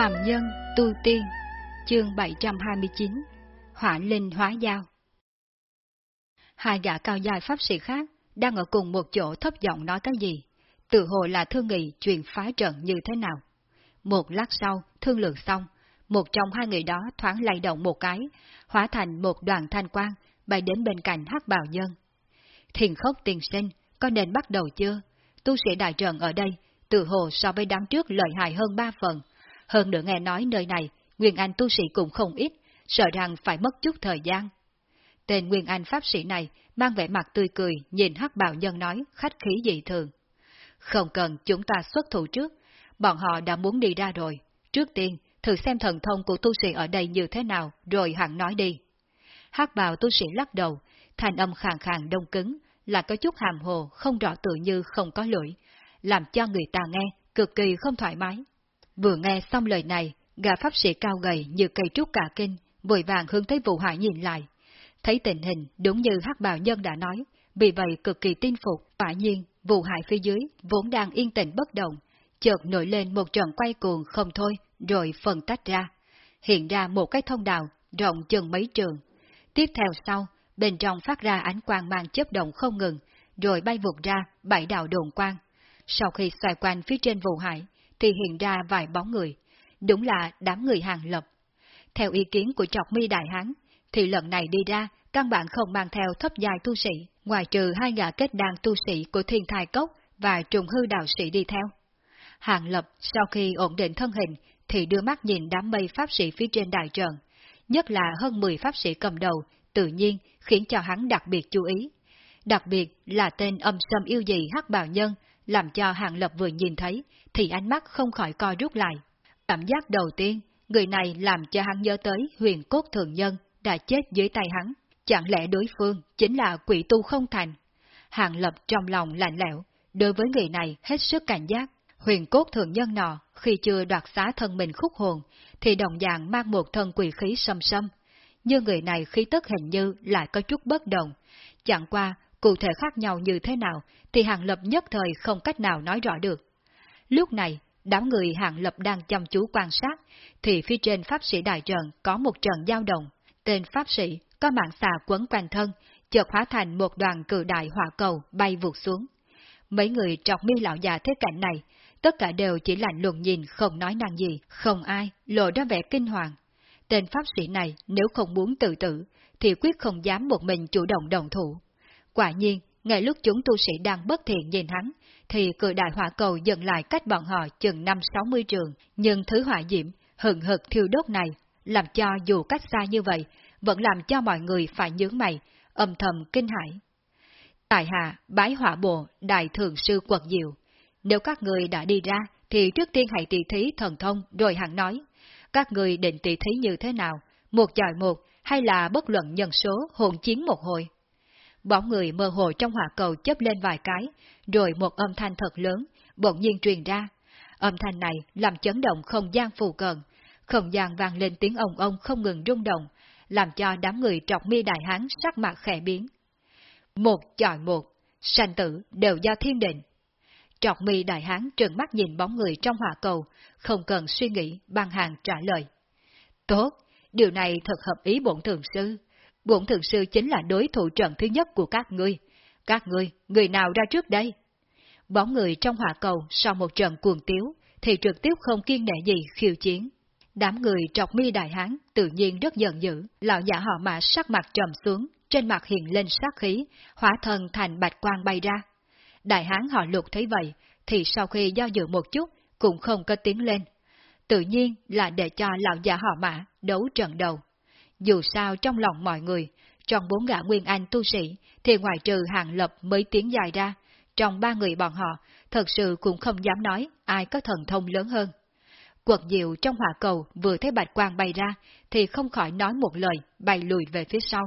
Phạm Nhân Tu Tiên Chương 729 Hỏa Linh Hóa Giao Hai gã cao dài pháp sĩ khác đang ở cùng một chỗ thấp giọng nói cái gì, tự hồ là thương nghị chuyện phá trận như thế nào. Một lát sau, thương lượng xong, một trong hai người đó thoáng lay động một cái, hóa thành một đoàn thanh quang, bay đến bên cạnh hắc bào nhân. Thiền khốc tiền sinh, có nên bắt đầu chưa? Tu sĩ đại trận ở đây, tự hồ so với đám trước lợi hại hơn ba phần. Hơn nữa nghe nói nơi này, Nguyên Anh tu sĩ cũng không ít, sợ rằng phải mất chút thời gian. Tên Nguyên Anh pháp sĩ này mang vẻ mặt tươi cười, nhìn hắc bào nhân nói, khách khí dị thường. Không cần chúng ta xuất thủ trước, bọn họ đã muốn đi ra rồi. Trước tiên, thử xem thần thông của tu sĩ ở đây như thế nào, rồi hẳn nói đi. hắc bào tu sĩ lắc đầu, thành âm khàn khàn đông cứng, là có chút hàm hồ, không rõ tự như không có lưỡi, làm cho người ta nghe cực kỳ không thoải mái. Vừa nghe xong lời này, gà pháp sĩ cao gầy như cây trúc cả kinh, vội vàng hướng tới vụ hải nhìn lại. Thấy tình hình đúng như hắc bào nhân đã nói, vì vậy cực kỳ tin phục, quả nhiên, vụ hải phía dưới vốn đang yên tĩnh bất động, chợt nổi lên một trận quay cuồng không thôi, rồi phần tách ra. Hiện ra một cái thông đạo, rộng chừng mấy trường. Tiếp theo sau, bên trong phát ra ánh quang mang chớp động không ngừng, rồi bay vụt ra bảy đạo đồn quang. Sau khi xoay quanh phía trên vụ hải, thì hiện ra vài bóng người, đúng là đám người hàng lập. Theo ý kiến của trọc mi đại hán, thì lần này đi ra, căn bản không mang theo thấp dài tu sĩ, ngoài trừ hai gã kết đàn tu sĩ của thiên thai cốc và trùng hư đạo sĩ đi theo. Hàng lập sau khi ổn định thân hình thì đưa mắt nhìn đám mây pháp sĩ phía trên đại trận, nhất là hơn 10 pháp sĩ cầm đầu, tự nhiên khiến cho hắn đặc biệt chú ý. Đặc biệt là tên âm sâm yêu dị hắc bào nhân, làm cho Hàng Lập vừa nhìn thấy, thì ánh mắt không khỏi co rút lại. Cảm giác đầu tiên, người này làm cho hắn nhớ tới huyền cốt thường nhân đã chết dưới tay hắn. Chẳng lẽ đối phương chính là quỷ tu không thành? Hàng Lập trong lòng lạnh lẽo, đối với người này hết sức cảnh giác. Huyền cốt thường nhân nọ, khi chưa đoạt xá thân mình khúc hồn, thì đồng dạng mang một thân quỷ khí sâm sâm. Như người này khí tức hình như lại có chút bất đồng. Chẳng qua, cụ thể khác nhau như thế nào, thì Hàng Lập nhất thời không cách nào nói rõ được. Lúc này, đám người Hàng Lập đang chăm chú quan sát, thì phía trên Pháp sĩ Đại Trận có một trận giao động. Tên Pháp sĩ có mạng xà quấn quanh thân, chợt hóa thành một đoàn cử đại hỏa cầu bay vụt xuống. Mấy người trọc mi lão già thế cảnh này, tất cả đều chỉ lạnh lùng nhìn không nói năng gì, không ai lộ ra vẻ kinh hoàng. Tên pháp sĩ này nếu không muốn tự tử, thì quyết không dám một mình chủ động đồng thủ. Quả nhiên, ngay lúc chúng tu sĩ đang bất thiện nhìn hắn, thì cự đại hỏa cầu dần lại cách bọn họ chừng năm sáu mươi trường, nhưng thứ hỏa diễm, hừng hực thiêu đốt này, làm cho dù cách xa như vậy, vẫn làm cho mọi người phải nhướng mày, âm thầm kinh hãi. Tại hạ, bái hỏa bộ, đại thường sư quật diệu. Nếu các người đã đi ra, thì trước tiên hãy tỷ thí thần thông rồi hẳn nói. Các người định tỷ thí như thế nào? Một chọi một, hay là bất luận nhân số hồn chiến một hồi? Bóng người mơ hồ trong hỏa cầu chớp lên vài cái, rồi một âm thanh thật lớn, bỗng nhiên truyền ra. Âm thanh này làm chấn động không gian phù cận, không gian vang lên tiếng ông ông không ngừng rung động, làm cho đám người trọc mi đại hán sắc mặt khẽ biến. Một chọi một, sanh tử đều do thiên định. Trọc mi đại hán trừng mắt nhìn bóng người trong hỏa cầu, không cần suy nghĩ, băng hàng trả lời. Tốt, điều này thật hợp ý bổn thường sư. Bổn thường sư chính là đối thủ trận thứ nhất của các ngươi. Các ngươi, người nào ra trước đây? Bóng người trong hỏa cầu sau một trận cuồng tiếu, thì trực tiếp không kiên nể gì khiêu chiến. Đám người trọc mi đại hán tự nhiên rất giận dữ, lão giả họ mã sắc mặt trầm xuống, trên mặt hiện lên sát khí, hóa thân thành bạch quang bay ra. Đại hán họ lục thấy vậy, thì sau khi do dự một chút, cũng không có tiếng lên. Tự nhiên là để cho lão giả họ mã đấu trận đầu. Dù sao trong lòng mọi người, trong bốn gã nguyên anh tu sĩ, thì ngoài trừ hàng lập mới tiến dài ra, trong ba người bọn họ, thật sự cũng không dám nói ai có thần thông lớn hơn. Quật diệu trong hỏa cầu vừa thấy bạch quang bay ra, thì không khỏi nói một lời, bay lùi về phía sau.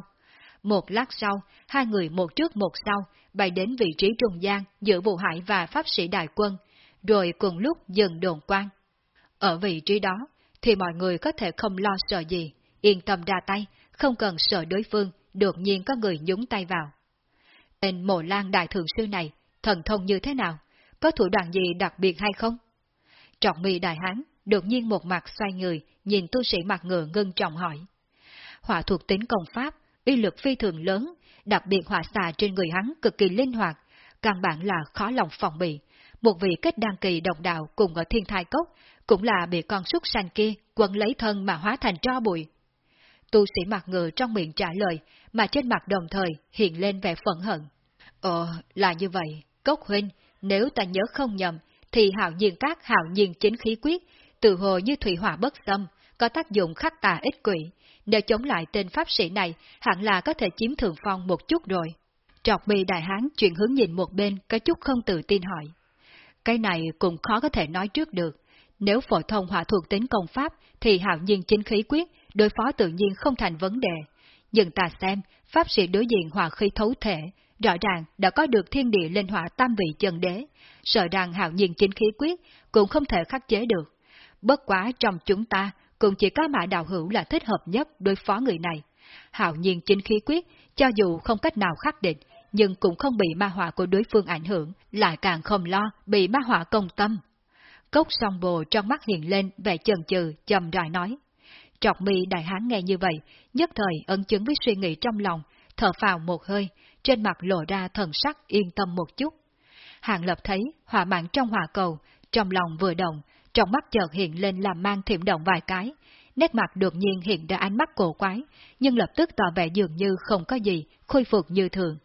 Một lát sau, hai người một trước một sau, bay đến vị trí trung gian giữa vụ hải và pháp sĩ đại quân, rồi cùng lúc dừng đồn quan. Ở vị trí đó, thì mọi người có thể không lo sợ gì, yên tâm ra tay, không cần sợ đối phương, đột nhiên có người nhúng tay vào. Tên mộ lan đại thượng sư này, thần thông như thế nào? Có thủ đoạn gì đặc biệt hay không? Trọng mi đại hán, đột nhiên một mặt xoay người, nhìn tu sĩ mặt ngựa ngưng trọng hỏi. Hỏa thuộc tính công pháp, uy lực phi thường lớn, đặc biệt hỏa xà trên người hắn cực kỳ linh hoạt, căn bản là khó lòng phòng bị. Một vị kết đăng kỳ đồng đạo cùng ở thiên thai cốc, cũng là bị con súc sanh kia quấn lấy thân mà hóa thành tro bụi. Tu sĩ mặt ngựa trong miệng trả lời, mà trên mặt đồng thời hiện lên vẻ phẫn hận. Ờ, là như vậy, Cốc Huynh, nếu ta nhớ không nhầm, thì hạo nhiên các hạo nhiên chính khí quyết, từ hồ như thủy hỏa bất xâm, có tác dụng khắc tà ích quỷ. Nếu chống lại tên pháp sĩ này, hẳn là có thể chiếm thường phong một chút rồi. Trọc bì đại hán chuyển hướng nhìn một bên, có chút không tự tin hỏi. Cái này cũng khó có thể nói trước được. Nếu phổ thông hỏa thuộc tính công pháp, thì hạo nhiên chính khí quyết, đối phó tự nhiên không thành vấn đề. Nhưng ta xem, pháp sĩ đối diện hòa khí thấu thể, rõ ràng đã có được thiên địa linh hỏa tam vị chân đế, sợ rằng hạo nhiên chính khí quyết cũng không thể khắc chế được. Bất quá trong chúng ta cũng chỉ có mã đạo hữu là thích hợp nhất đối phó người này. Hạo nhiên chính khí quyết, cho dù không cách nào khắc định, nhưng cũng không bị ma hỏa của đối phương ảnh hưởng, lại càng không lo bị ma hỏa công tâm. Cốc song bồ trong mắt hiện lên vẻ chần chừ, chầm rãi nói. Trọc mi đại hán nghe như vậy, nhất thời ấn chứng với suy nghĩ trong lòng, thở phào một hơi, trên mặt lộ ra thần sắc yên tâm một chút. Hàng lập thấy hỏa mạng trong hỏa cầu, trong lòng vừa động, trong mắt chợt hiện lên làm mang thiểm động vài cái, nét mặt đột nhiên hiện ra ánh mắt cổ quái, nhưng lập tức tỏ vẻ dường như không có gì, khôi phục như thường.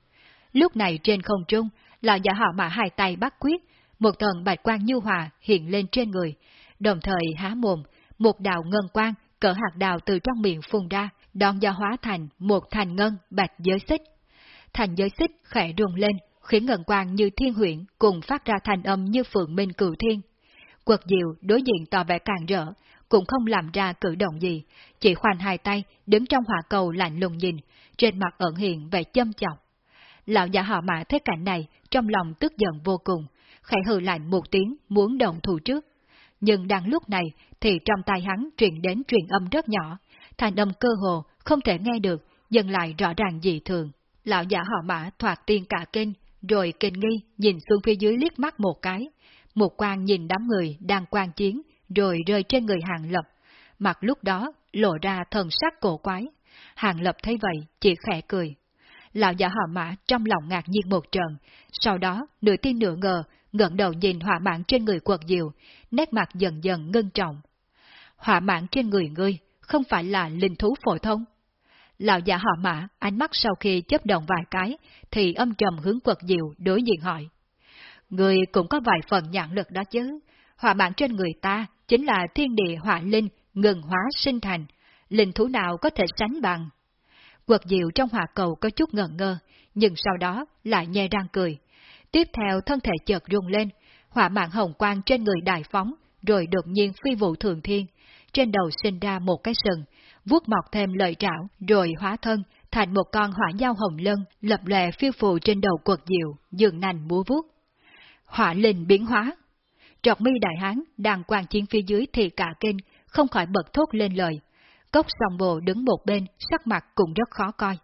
Lúc này trên không trung, là giả họ mã hai tay bắt quyết, một tầng bạch quang như hòa hiện lên trên người, đồng thời há mồm, một đạo ngân quang cỡ hạt đào từ trong miệng phun ra, đón do hóa thành một thành ngân bạch giới xích. Thành giới xích khẽ rung lên, khiến ngân quang như thiên huyện cùng phát ra thành âm như phượng minh cửu thiên. Quật diệu đối diện tỏ vẻ càng rỡ, cũng không làm ra cử động gì, chỉ khoanh hai tay đứng trong hỏa cầu lạnh lùng nhìn, trên mặt ẩn hiện vẻ châm chọc. Lão giả họ mã thấy cảnh này, trong lòng tức giận vô cùng, khẽ hừ lạnh một tiếng muốn động thủ trước. Nhưng đang lúc này thì trong tai hắn truyền đến truyền âm rất nhỏ, thành âm cơ hồ không thể nghe được, dần lại rõ ràng dị thường. Lão giả họ mã thoạt tiên cả kinh, rồi kinh nghi nhìn xuống phía dưới liếc mắt một cái. Một quan nhìn đám người đang quan chiến, rồi rơi trên người hàng lập. Mặt lúc đó lộ ra thần sắc cổ quái. Hàng lập thấy vậy, chỉ khẽ cười. Lão giả họ mã trong lòng ngạc nhiên một trận, sau đó nửa tin nửa ngờ, ngẩng đầu nhìn hỏa mạng trên người quật diệu, nét mặt dần dần ngưng trọng. Hỏa mạng trên người ngươi, không phải là linh thú phổ thông? Lão giả họ mã, ánh mắt sau khi chấp động vài cái, thì âm trầm hướng quật diệu đối diện hỏi. Người cũng có vài phần nhãn lực đó chứ. Hỏa mạng trên người ta chính là thiên địa hỏa linh, ngừng hóa sinh thành. Linh thú nào có thể sánh bằng? Quật diệu trong hỏa cầu có chút ngẩn ngơ, nhưng sau đó lại nhe răng cười. Tiếp theo thân thể chợt rung lên, hỏa mạng hồng quang trên người đại phóng, rồi đột nhiên phi vụ thường thiên. Trên đầu sinh ra một cái sừng, vuốt mọc thêm lợi trảo, rồi hóa thân thành một con hỏa dao hồng lân, lập lè phiêu phù trên đầu quật diệu, dường nành múa vuốt. Hỏa linh biến hóa. Trọc mi đại hán đang quan chiến phía dưới thì cả kinh, không khỏi bật thốt lên lời. Cốc song bồ đứng một bên, sắc mặt cũng rất khó coi.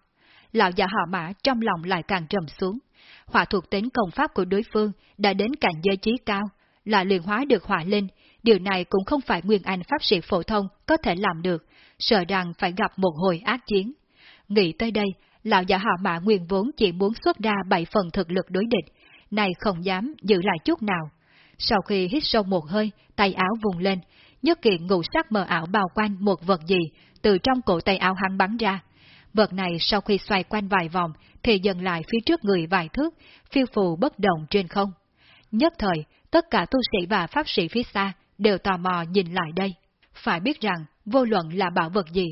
Lão già họ mã trong lòng lại càng trầm xuống. Hỏa thuộc tính công pháp của đối phương đã đến cảnh giới trí cao, là luyện hóa được hỏa linh, điều này cũng không phải nguyên anh pháp sĩ phổ thông có thể làm được, sợ rằng phải gặp một hồi ác chiến. Nghĩ tới đây, lão giả họ mã nguyên vốn chỉ muốn xuất ra bảy phần thực lực đối địch, này không dám giữ lại chút nào. Sau khi hít sâu một hơi, tay áo vùng lên, nhất kiện ngũ sắc mờ ảo bao quanh một vật gì từ trong cổ tay áo hắn bắn ra. Vật này sau khi xoay quanh vài vòng thì dần lại phía trước người vài thước, phiêu phù bất động trên không. Nhất thời, tất cả tu sĩ và pháp sĩ phía xa đều tò mò nhìn lại đây. Phải biết rằng, vô luận là bảo vật gì,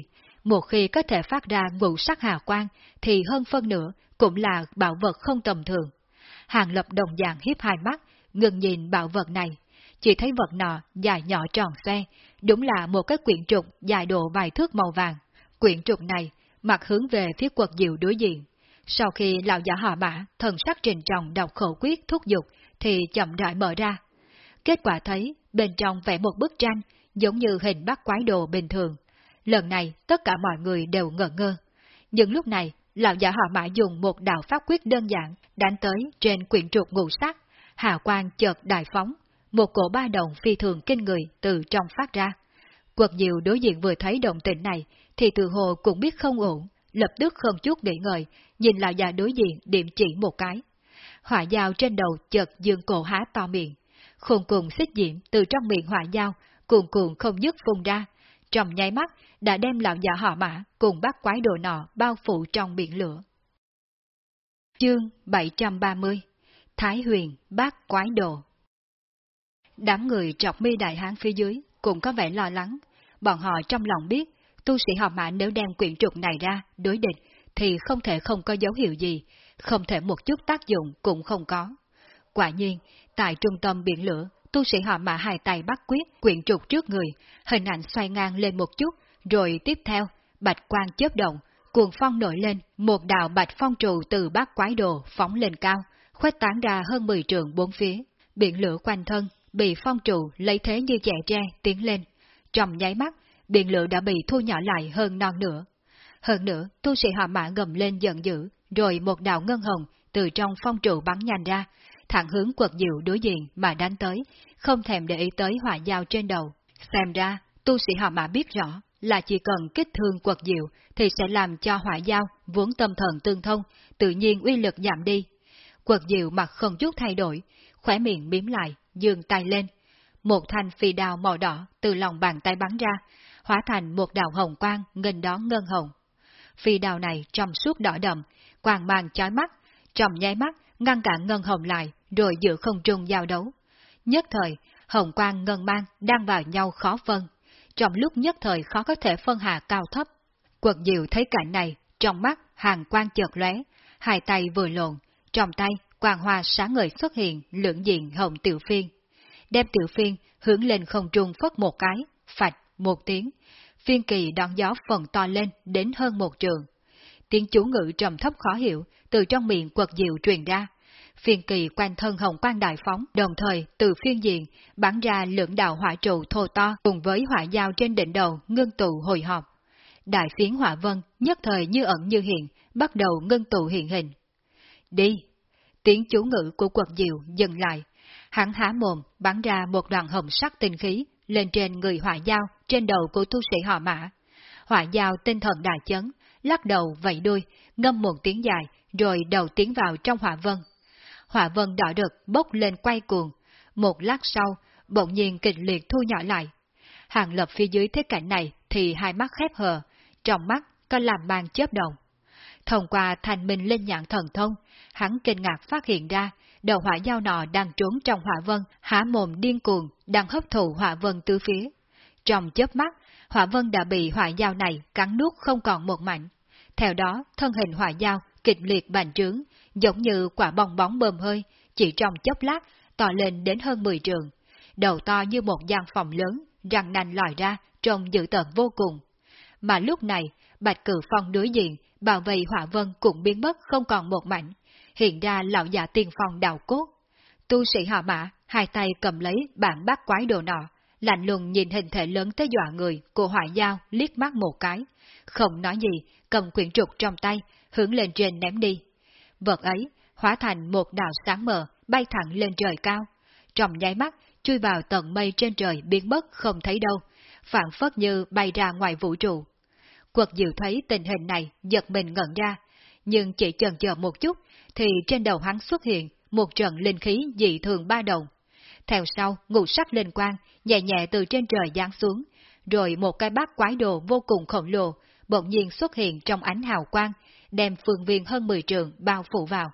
một khi có thể phát ra ngũ sắc hà quang thì hơn phân nửa cũng là bảo vật không tầm thường. Hàng lập đồng dạng hiếp hai mắt, ngừng nhìn bảo vật này. Chỉ thấy vật nọ dài nhỏ tròn xe, đúng là một cái quyển trục dài độ vài thước màu vàng. Quyển trục này, mặt hướng về phía quật diệu đối diện. Sau khi lão giả họ mã, thần sắc trình trọng đọc khẩu quyết thúc giục, thì chậm rãi mở ra. Kết quả thấy, bên trong vẽ một bức tranh, giống như hình bắt quái đồ bình thường. Lần này, tất cả mọi người đều ngờ ngơ. Nhưng lúc này, lão giả họ mã dùng một đạo pháp quyết đơn giản đánh tới trên quyển trục ngũ sắc, hào quang chợt đại phóng, một cổ ba động phi thường kinh người từ trong phát ra. Quật diệu đối diện vừa thấy động tĩnh này, thì từ hồ cũng biết không ổn, lập tức không chút nghĩ ngợi, nhìn lão già đối diện điểm chỉ một cái. Hỏa dao trên đầu chợt dương cổ há to miệng, khôn cùng xích diễm từ trong miệng hỏa dao, cuồn cuộn không dứt phun ra, trong nháy mắt đã đem lão già họ mã cùng bắt quái đồ nọ bao phủ trong biển lửa. Chương 730 Thái huyền bát quái đồ Đám người trọc mi đại hán phía dưới cũng có vẻ lo lắng, bọn họ trong lòng biết tu sĩ họ mã nếu đem quyển trục này ra đối địch thì không thể không có dấu hiệu gì, không thể một chút tác dụng cũng không có. Quả nhiên, tại trung tâm biển lửa, tu sĩ họ mã hai tay bắt quyết quyển trục trước người, hình ảnh xoay ngang lên một chút, rồi tiếp theo, bạch quang chớp động, cuồng phong nổi lên, một đạo bạch phong trụ từ bát quái đồ phóng lên cao, khuếch tán ra hơn 10 trường bốn phía. Biển lửa quanh thân, bị phong trụ lấy thế như trẻ tre tiến lên. Trong nháy mắt, điện lửa đã bị thu nhỏ lại hơn non nữa. Hơn nữa, tu sĩ họ mã gầm lên giận dữ, rồi một đạo ngân hồng từ trong phong trụ bắn nhanh ra, thẳng hướng quật diệu đối diện mà đánh tới, không thèm để ý tới hỏa dao trên đầu. Xem ra, tu sĩ họ mã biết rõ là chỉ cần kích thương quật diệu thì sẽ làm cho hỏa dao vốn tâm thần tương thông, tự nhiên uy lực giảm đi. Quật diệu mặt không chút thay đổi, khỏe miệng miếm lại, dường tay lên. Một thanh phi đào màu đỏ từ lòng bàn tay bắn ra, hóa thành một đạo hồng quang nghênh đón ngân hồng. Phi đào này trong suốt đỏ đậm, quang mang chói mắt, trong nháy mắt ngăn cản ngân hồng lại, rồi giữ không trung giao đấu. Nhất thời, hồng quang ngân mang đang vào nhau khó phân, trong lúc nhất thời khó có thể phân hạ cao thấp. Quật diệu thấy cảnh này, trong mắt hàng quang chợt lóe, hai tay vừa lộn, trong tay quang hoa sáng ngời xuất hiện lưỡng diện hồng tiểu phiên. Đem tiểu phiên hướng lên không trung phất một cái, phạch một tiếng, phiên kỳ đón gió phần to lên đến hơn một trường. Tiếng chú ngữ trầm thấp khó hiểu từ trong miệng quật diệu truyền ra. Phiên kỳ quanh thân hồng quang đại phóng, đồng thời từ phiên diện bắn ra lưỡng đạo hỏa trụ thô to cùng với hỏa dao trên đỉnh đầu ngưng tụ hồi họp. Đại phiến hỏa vân nhất thời như ẩn như hiện, bắt đầu ngưng tụ hiện hình. Đi! Tiếng chú ngữ của quật diệu dừng lại. Hắn há mồm bắn ra một đoàn hồng sắc tinh khí lên trên người hỏa dao trên đầu của tu sĩ họ mã. Hỏa dao tinh thần đại chấn, lắc đầu vẫy đuôi, ngâm một tiếng dài, rồi đầu tiến vào trong hỏa vân. Hỏa vân đỏ đực bốc lên quay cuồng, một lát sau, bỗng nhiên kịch liệt thu nhỏ lại. Hàng lập phía dưới thế cảnh này thì hai mắt khép hờ, trong mắt có làm mang chớp động. Thông qua thành minh lên nhãn thần thông, hắn kinh ngạc phát hiện ra, đầu hỏa giao nọ đang trốn trong hỏa vân, há mồm điên cuồng, đang hấp thụ hỏa vân tứ phía. Trong chớp mắt, hỏa vân đã bị hỏa giao này cắn nuốt không còn một mảnh. Theo đó, thân hình hỏa giao kịch liệt bành trướng, giống như quả bong bóng bơm hơi, chỉ trong chớp lát, to lên đến hơn 10 trường. Đầu to như một gian phòng lớn, răng nanh lòi ra, trông dữ tợn vô cùng. Mà lúc này, Bạch Cử Phong đối diện, bảo vệ hỏa vân cũng biến mất không còn một mảnh, hiện ra lão già tiên phong đào cốt. Tu sĩ họ mã, hai tay cầm lấy bản bát quái đồ nọ, lạnh lùng nhìn hình thể lớn tới dọa người của hỏa giao liếc mắt một cái, không nói gì, cầm quyển trục trong tay, hướng lên trên ném đi. Vật ấy hóa thành một đạo sáng mờ, bay thẳng lên trời cao. Trong nháy mắt, chui vào tận mây trên trời biến mất không thấy đâu, phản phất như bay ra ngoài vũ trụ. Quật diệu thấy tình hình này, giật mình ngẩn ra, nhưng chỉ chần chờ một chút, thì trên đầu hắn xuất hiện một trận linh khí dị thường ba đồng. Theo sau, ngũ sắc linh quang, nhẹ nhẹ từ trên trời giáng xuống, rồi một cái bát quái đồ vô cùng khổng lồ, bỗng nhiên xuất hiện trong ánh hào quang, đem phương viên hơn 10 trường bao phủ vào.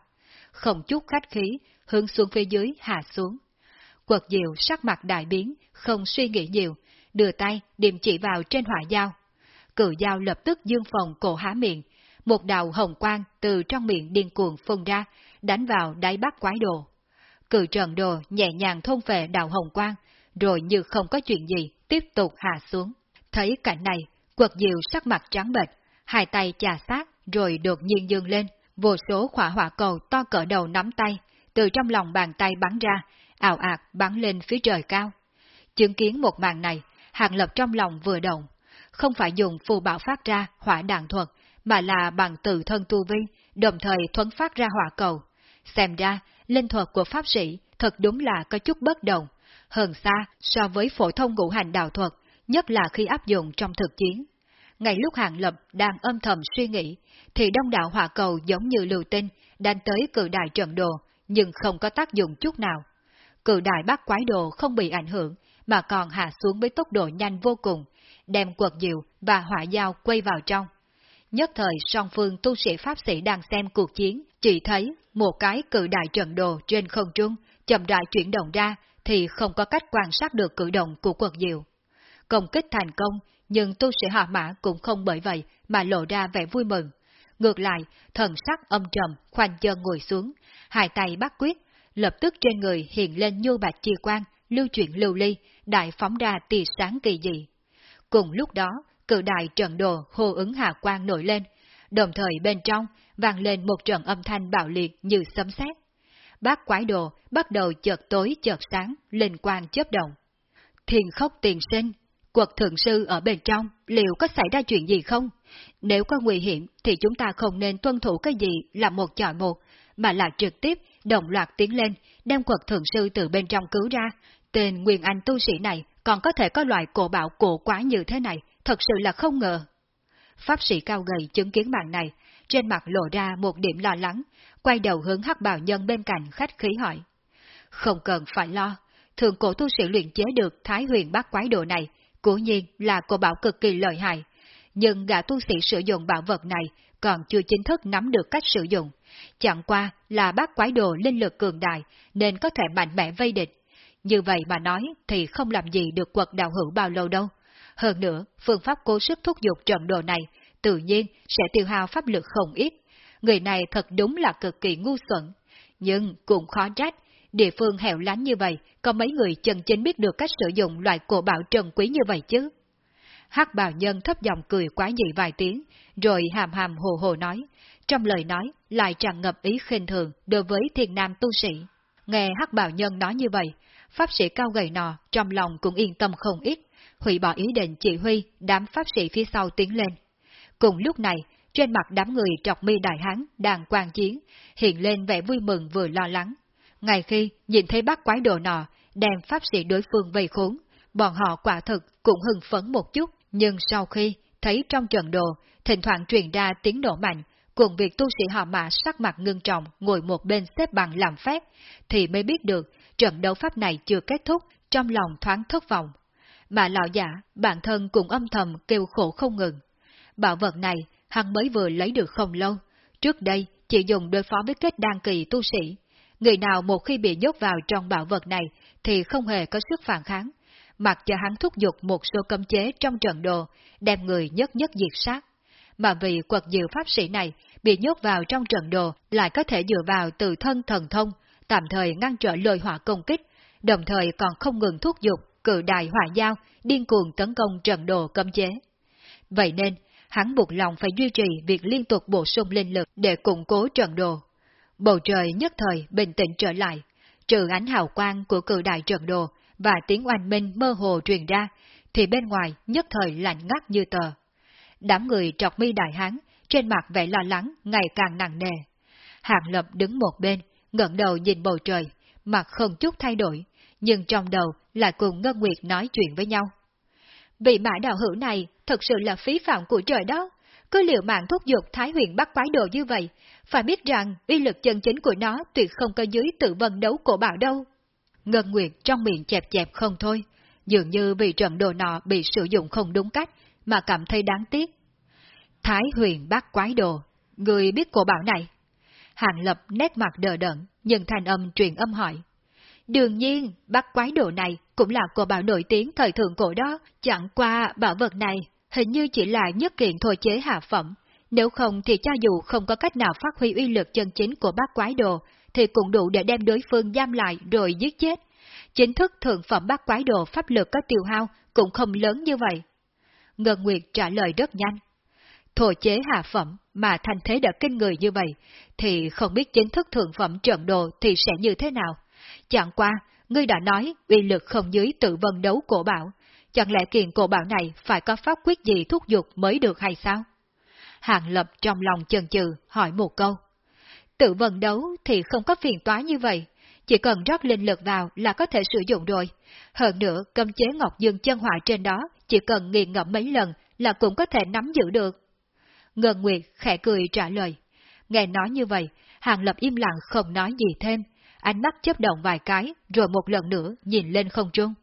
Không chút khách khí, hướng xuống phía dưới hạ xuống. Quật diệu sắc mặt đại biến, không suy nghĩ nhiều, đưa tay điểm chỉ vào trên hỏa dao. Cự dao lập tức dương phòng cổ há miệng, một đạo hồng quang từ trong miệng điên cuồng phun ra, đánh vào đáy bát quái đồ. Cự trần đồ nhẹ nhàng thôn về đạo hồng quang, rồi như không có chuyện gì, tiếp tục hạ xuống. Thấy cảnh này, quật diệu sắc mặt trắng bệch, hai tay chà sát, rồi đột nhiên dương lên, vô số khỏa hỏa cầu to cỡ đầu nắm tay, từ trong lòng bàn tay bắn ra, ảo ạt bắn lên phía trời cao. Chứng kiến một màn này, Hàng Lập trong lòng vừa động, không phải dùng phù bảo phát ra hỏa đạn thuật, mà là bằng tự thân tu vi, đồng thời thuấn phát ra hỏa cầu. Xem ra, linh thuật của pháp sĩ thật đúng là có chút bất đồng, hơn xa so với phổ thông ngũ hành đạo thuật, nhất là khi áp dụng trong thực chiến. Ngay lúc Hàng Lập đang âm thầm suy nghĩ, thì đông đạo hỏa cầu giống như lưu tinh, đánh tới cự đại trận đồ, nhưng không có tác dụng chút nào. Cự đại bát quái đồ không bị ảnh hưởng, mà còn hạ xuống với tốc độ nhanh vô cùng, đem quật diệu và hỏa dao quay vào trong. Nhất thời song phương tu sĩ pháp sĩ đang xem cuộc chiến, chỉ thấy một cái cự đại trận đồ trên không trung, chậm rãi chuyển động ra thì không có cách quan sát được cử động của quật diệu. Công kích thành công, nhưng tu sĩ hạ mã cũng không bởi vậy mà lộ ra vẻ vui mừng. Ngược lại, thần sắc âm trầm, khoanh chân ngồi xuống, hai tay bắt quyết, lập tức trên người hiện lên nhu bạch chi quang, lưu chuyển lưu ly, đại phóng ra tia sáng kỳ dị. Cùng lúc đó, cự đại trận đồ hô ứng hạ quang nổi lên, đồng thời bên trong vang lên một trận âm thanh bạo liệt như sấm sét. Bác quái đồ bắt đầu chợt tối chợt sáng, lên quang chớp động. thiền khốc tiền sinh, quật thượng sư ở bên trong, liệu có xảy ra chuyện gì không? Nếu có nguy hiểm thì chúng ta không nên tuân thủ cái gì là một chọi một, mà là trực tiếp đồng loạt tiến lên, đem quật thượng sư từ bên trong cứu ra. Tên Nguyên Anh tu sĩ này còn có thể có loại cổ bạo cổ quá như thế này, thật sự là không ngờ. Pháp sĩ cao gầy chứng kiến màn này, trên mặt lộ ra một điểm lo lắng, quay đầu hướng hắc bào nhân bên cạnh khách khí hỏi. Không cần phải lo, thường cổ tu sĩ luyện chế được thái huyền bát quái đồ này, cố nhiên là cổ bảo cực kỳ lợi hại, nhưng gã tu sĩ sử dụng bảo vật này còn chưa chính thức nắm được cách sử dụng. Chẳng qua là bát quái đồ linh lực cường đại nên có thể mạnh mẽ vây địch. Như vậy mà nói thì không làm gì được quật đạo hữu bao lâu đâu. Hơn nữa, phương pháp cố sức thúc giục trận đồ này tự nhiên sẽ tiêu hao pháp lực không ít. Người này thật đúng là cực kỳ ngu xuẩn. Nhưng cũng khó trách, địa phương hẻo lánh như vậy, có mấy người chân chính biết được cách sử dụng loại cổ bảo trần quý như vậy chứ? hắc bào nhân thấp giọng cười quá dị vài tiếng, rồi hàm hàm hồ hồ nói, trong lời nói lại tràn ngập ý khinh thường đối với thiền nam tu sĩ. Nghe hắc bào nhân nói như vậy, pháp sĩ cao gầy nọ trong lòng cũng yên tâm không ít, hủy bỏ ý định chỉ huy đám pháp sĩ phía sau tiến lên. Cùng lúc này, trên mặt đám người trọc mi đại hán đang quan chiến, hiện lên vẻ vui mừng vừa lo lắng. Ngày khi nhìn thấy bác quái đồ nọ, đem pháp sĩ đối phương vây khốn, bọn họ quả thực cũng hưng phấn một chút, nhưng sau khi thấy trong trận đồ, thỉnh thoảng truyền ra tiếng nổ mạnh, cùng việc tu sĩ họ mã sắc mặt ngưng trọng ngồi một bên xếp bằng làm phép, thì mới biết được trận đấu pháp này chưa kết thúc, trong lòng thoáng thất vọng. Mà lão giả, bản thân cũng âm thầm kêu khổ không ngừng. Bảo vật này, hắn mới vừa lấy được không lâu, trước đây chỉ dùng đối phó với kết đan kỳ tu sĩ. Người nào một khi bị nhốt vào trong bảo vật này thì không hề có sức phản kháng, mặc cho hắn thúc giục một số cấm chế trong trận đồ, đem người nhất nhất diệt sát. Mà vì quật diệu pháp sĩ này bị nhốt vào trong trận đồ lại có thể dựa vào từ thân thần thông, tạm thời ngăn trở lời hỏa công kích, đồng thời còn không ngừng thúc giục cự đại hỏa giao, điên cuồng tấn công trận đồ cấm chế. Vậy nên, hắn buộc lòng phải duy trì việc liên tục bổ sung linh lực để củng cố trận đồ. Bầu trời nhất thời bình tĩnh trở lại, trừ ánh hào quang của cự đại trận đồ và tiếng oanh minh mơ hồ truyền ra, thì bên ngoài nhất thời lạnh ngắt như tờ. Đám người trọc mi đại hán, trên mặt vẻ lo lắng ngày càng nặng nề. Hạng Lập đứng một bên, ngẩng đầu nhìn bầu trời, mặt không chút thay đổi, nhưng trong đầu lại cùng Ngân Nguyệt nói chuyện với nhau. Vị mã đạo hữu này thật sự là phí phạm của trời đó. Cứ liệu mạng thúc giục Thái huyền bắt quái đồ như vậy, phải biết rằng uy lực chân chính của nó tuyệt không có dưới tự vân đấu cổ bảo đâu. Ngân Nguyệt trong miệng chẹp chẹp không thôi, dường như vì trận đồ nọ bị sử dụng không đúng cách mà cảm thấy đáng tiếc. Thái huyền bắt quái đồ, người biết cổ bảo này? Hàng lập nét mặt đờ đẫn, nhưng thanh âm truyền âm hỏi. Đương nhiên, bắt quái đồ này cũng là của bảo nổi tiếng thời thượng cổ đó, chẳng qua bảo vật này hình như chỉ là nhất kiện thôi chế hạ phẩm, nếu không thì cho dù không có cách nào phát huy uy lực chân chính của bát quái đồ, thì cũng đủ để đem đối phương giam lại rồi giết chết. Chính thức thượng phẩm bát quái đồ pháp lực có tiêu hao cũng không lớn như vậy. Ngân Nguyệt trả lời rất nhanh. Thổ chế hạ phẩm mà thành thế đã kinh người như vậy, thì không biết chính thức thượng phẩm trận đồ thì sẽ như thế nào. Chẳng qua, ngươi đã nói uy lực không dưới tự vân đấu cổ bảo, chẳng lẽ kiện cổ bảo này phải có pháp quyết gì thúc giục mới được hay sao? Hàng Lập trong lòng chần chừ hỏi một câu. Tự vận đấu thì không có phiền toái như vậy, chỉ cần rót linh lực vào là có thể sử dụng rồi. Hơn nữa, cấm chế Ngọc Dương chân hỏa trên đó, chỉ cần nghiền ngẫm mấy lần là cũng có thể nắm giữ được. Ngân Nguyệt khẽ cười trả lời. Nghe nói như vậy, Hàng Lập im lặng không nói gì thêm, ánh mắt chấp động vài cái, rồi một lần nữa nhìn lên không trung.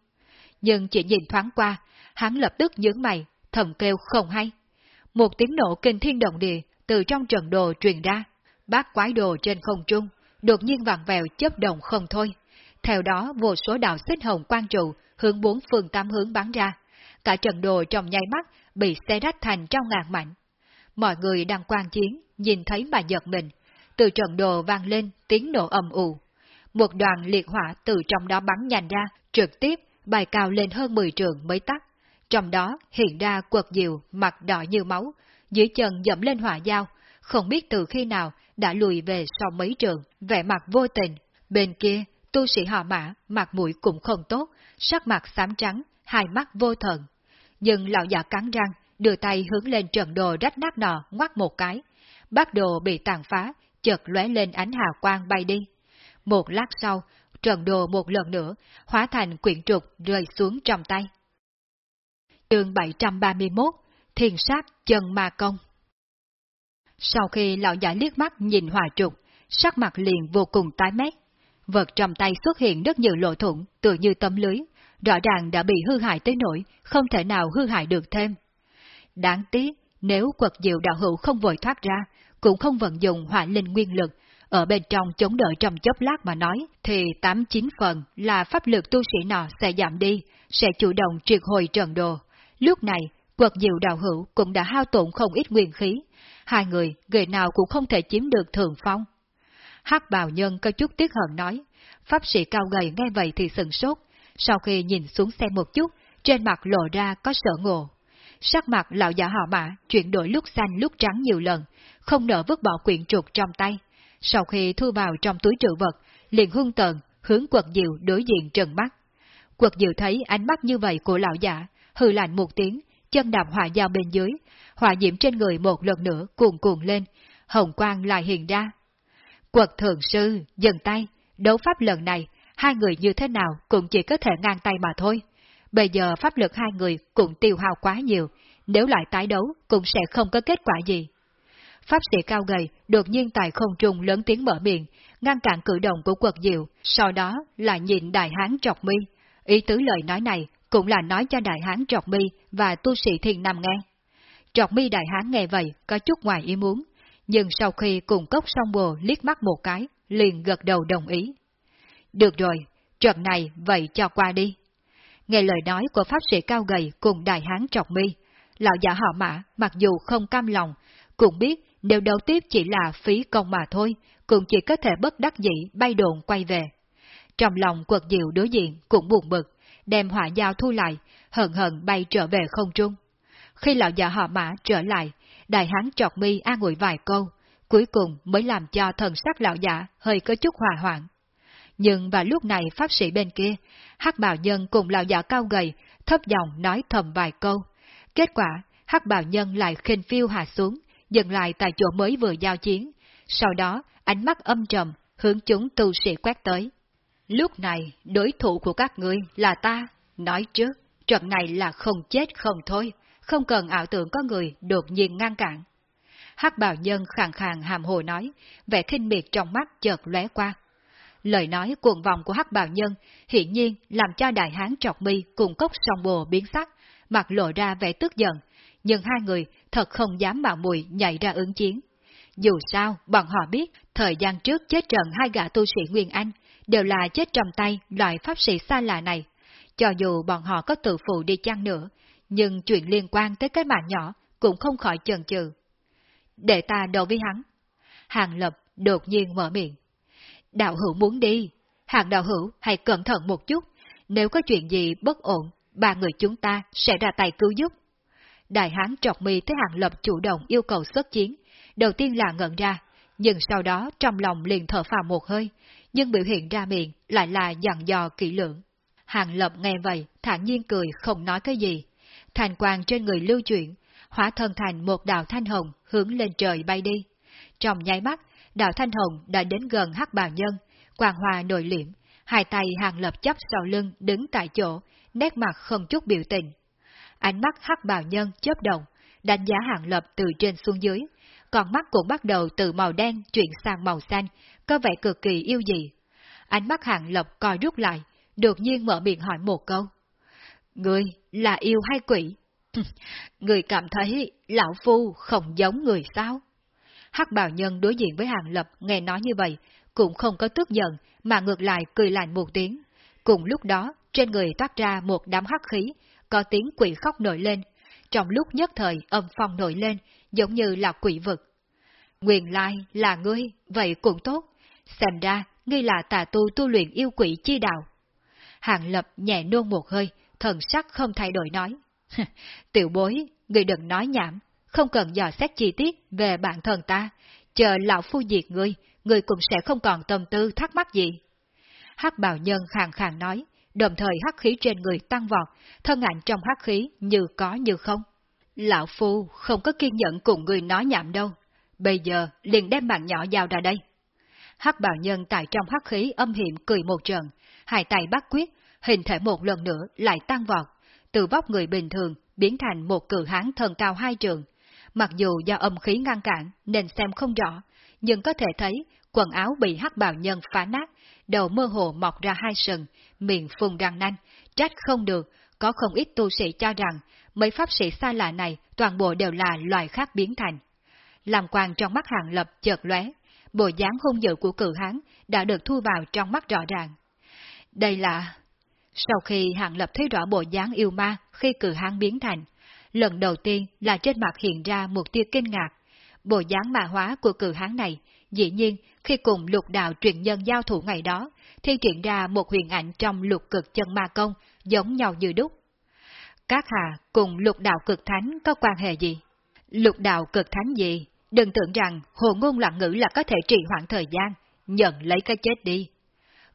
Nhưng chỉ nhìn thoáng qua, hắn lập tức nhướng mày, thầm kêu không hay. Một tiếng nổ kinh thiên động địa từ trong trận đồ truyền ra, bát quái đồ trên không trung, đột nhiên vặn vẹo chấp động không thôi. Theo đó vô số đạo xích hồng quan trụ hướng bốn phương tám hướng bắn ra. Cả trận đồ trong nháy mắt bị xé rách thành trong ngàn mảnh. Mọi người đang quan chiến, nhìn thấy mà giật mình. Từ trận đồ vang lên tiếng nổ ầm ù. Một đoàn liệt hỏa từ trong đó bắn nhanh ra, trực tiếp bay cao lên hơn 10 trường mới tắt. Trong đó hiện ra quật diều mặt đỏ như máu, dưới chân dẫm lên hỏa dao, không biết từ khi nào đã lùi về sau mấy trường, vẻ mặt vô tình. Bên kia, tu sĩ họ mã, mặt mũi cũng không tốt, sắc mặt xám trắng, hai mắt vô thần. Nhưng lão già cắn răng, đưa tay hướng lên trận đồ rách nát nọ ngoắt một cái. Bát đồ bị tàn phá, chợt lóe lên ánh hào quang bay đi. Một lát sau, trận đồ một lần nữa, hóa thành quyển trục rơi xuống trong tay. Chương 731 Thiên sát chân ma công Sau khi lão giả liếc mắt nhìn hòa trục, sắc mặt liền vô cùng tái mét. Vật trong tay xuất hiện rất nhiều lỗ thủng, tự như tấm lưới, rõ ràng đã bị hư hại tới nỗi, không thể nào hư hại được thêm. Đáng tiếc, nếu quật diệu đạo hữu không vội thoát ra, cũng không vận dụng hỏa linh nguyên lực, ở bên trong chống đỡ trong chốc lát mà nói, thì 8-9 phần là pháp lực tu sĩ nọ sẽ giảm đi, sẽ chủ động triệt hồi trận đồ. Lúc này, quật diệu đạo hữu cũng đã hao tổn không ít nguyên khí, hai người người nào cũng không thể chiếm được thường phong. hắc bào nhân có chút tiếc hận nói, pháp sĩ cao gầy nghe vậy thì sừng sốt, sau khi nhìn xuống xe một chút, trên mặt lộ ra có sợ ngộ. Sắc mặt lão giả họ mã chuyển đổi lúc xanh lúc trắng nhiều lần, không nỡ vứt bỏ quyển trục trong tay. Sau khi thu vào trong túi trữ vật, liền hung tợn hướng quật diệu đối diện trần mắt. Quật diệu thấy ánh mắt như vậy của lão giả, hừ lạnh một tiếng, chân đạp hỏa dao bên dưới, hỏa diễm trên người một lần nữa cuồn cuộn lên, hồng quang lại hiện ra. Quật thường sư, dừng tay, đấu pháp lần này, hai người như thế nào cũng chỉ có thể ngang tay mà thôi. Bây giờ pháp lực hai người cũng tiêu hao quá nhiều, nếu lại tái đấu cũng sẽ không có kết quả gì. Pháp sĩ cao gầy đột nhiên tại không trung lớn tiếng mở miệng, ngăn cản cử động của quật diệu, sau đó lại nhìn đại hán trọc mi. Ý tứ lời nói này cũng là nói cho đại hán trọc mi và tu sĩ thiền nằm nghe. Trọc mi đại hán nghe vậy có chút ngoài ý muốn, nhưng sau khi cùng cốc song bồ liếc mắt một cái, liền gật đầu đồng ý. Được rồi, trận này vậy cho qua đi. Nghe lời nói của pháp sĩ cao gầy cùng đại hán trọc mi, lão giả họ mã mặc dù không cam lòng, cũng biết nếu đấu tiếp chỉ là phí công mà thôi, cũng chỉ có thể bất đắc dĩ bay đồn quay về. Trong lòng quật diệu đối diện cũng buồn bực, đem hỏa dao thu lại, hận hận bay trở về không trung. Khi lão già họ mã trở lại, đại hán trọc mi an ủi vài câu, cuối cùng mới làm cho thần sắc lão giả hơi có chút hòa hoãn. Nhưng vào lúc này pháp sĩ bên kia, hắc bào nhân cùng lão giả cao gầy, thấp giọng nói thầm vài câu. Kết quả, hắc bào nhân lại khinh phiêu hạ xuống, dừng lại tại chỗ mới vừa giao chiến, sau đó ánh mắt âm trầm, hướng chúng tu sĩ quét tới. Lúc này, đối thủ của các ngươi là ta, nói trước, trận này là không chết không thôi, không cần ảo tưởng có người đột nhiên ngăn cản. hắc bào nhân khàn khàn hàm hồ nói, vẻ khinh miệt trong mắt chợt lóe qua. Lời nói cuồng vọng của hắc bào nhân hiển nhiên làm cho đại hán trọc mi cùng cốc song bồ biến sắc, mặt lộ ra vẻ tức giận, nhưng hai người thật không dám mạo muội nhảy ra ứng chiến. Dù sao, bọn họ biết, thời gian trước chết trận hai gã tu sĩ Nguyên Anh, đều là chết trong tay loại pháp sĩ xa lạ này. Cho dù bọn họ có tự phụ đi chăng nữa, nhưng chuyện liên quan tới cái mạng nhỏ cũng không khỏi chần chừ. Để ta đầu với hắn. Hàng Lập đột nhiên mở miệng. Đạo hữu muốn đi, hàng đạo hữu hãy cẩn thận một chút, nếu có chuyện gì bất ổn, ba người chúng ta sẽ ra tay cứu giúp. Đại hán trọc mi thấy hàng lập chủ động yêu cầu xuất chiến, đầu tiên là ngẩn ra, nhưng sau đó trong lòng liền thở phào một hơi, nhưng biểu hiện ra miệng lại là dặn dò kỹ lưỡng. Hàng lập nghe vậy, thản nhiên cười không nói cái gì. Thành quang trên người lưu chuyển, hóa thân thành một đạo thanh hồng hướng lên trời bay đi. Trong nháy mắt, đạo thanh hồng đã đến gần hắc bào nhân, quang hòa nội liễm, hai tay hàng lập chấp sau lưng đứng tại chỗ, nét mặt không chút biểu tình. Ánh mắt hắc bào nhân chớp động, đánh giá Hạng lập từ trên xuống dưới, còn mắt cũng bắt đầu từ màu đen chuyển sang màu xanh, có vẻ cực kỳ yêu dị. Ánh mắt Hạng lập coi rút lại, đột nhiên mở miệng hỏi một câu. Người là yêu hay quỷ? người cảm thấy lão phu không giống người sao? Hắc bào nhân đối diện với hàng lập nghe nói như vậy, cũng không có tức giận, mà ngược lại cười lạnh một tiếng. Cùng lúc đó, trên người toát ra một đám hắc khí, có tiếng quỷ khóc nổi lên. Trong lúc nhất thời âm phong nổi lên, giống như là quỷ vực. Nguyên lai là ngươi, vậy cũng tốt. Xem ra, ngươi là tà tu tu luyện yêu quỷ chi đạo. Hàng lập nhẹ nôn một hơi, thần sắc không thay đổi nói. Tiểu bối, ngươi đừng nói nhảm, không cần dò xét chi tiết về bản thân ta, chờ lão phu diệt ngươi, ngươi cũng sẽ không còn tâm tư thắc mắc gì. Hắc bào nhân khàn khàn nói, đồng thời hắc khí trên người tăng vọt, thân ảnh trong hắc khí như có như không. Lão phu không có kiên nhẫn cùng người nói nhảm đâu, bây giờ liền đem mạng nhỏ giao ra đây. Hắc bào nhân tại trong hắc khí âm hiểm cười một trận, hai tay bắt quyết, hình thể một lần nữa lại tăng vọt, từ vóc người bình thường biến thành một cử hán thần cao hai trường. Mặc dù do âm khí ngăn cản nên xem không rõ, nhưng có thể thấy quần áo bị hắc bào nhân phá nát, đầu mơ hồ mọc ra hai sừng, miệng phun răng nanh, trách không được, có không ít tu sĩ cho rằng mấy pháp sĩ xa lạ này toàn bộ đều là loài khác biến thành. Làm quan trong mắt hàng lập chợt lóe, bộ dáng hung dữ của cử hán đã được thu vào trong mắt rõ ràng. Đây là... Sau khi hàng lập thấy rõ bộ dáng yêu ma khi cử hán biến thành, lần đầu tiên là trên mặt hiện ra một tia kinh ngạc. Bộ dáng ma hóa của cử hán này, dĩ nhiên khi cùng lục đạo truyền nhân giao thủ ngày đó, thi triển ra một huyền ảnh trong lục cực chân ma công, giống nhau như đúc. Các hạ cùng lục đạo cực thánh có quan hệ gì? Lục đạo cực thánh gì? Đừng tưởng rằng hồ ngôn loạn ngữ là có thể trì hoãn thời gian, nhận lấy cái chết đi.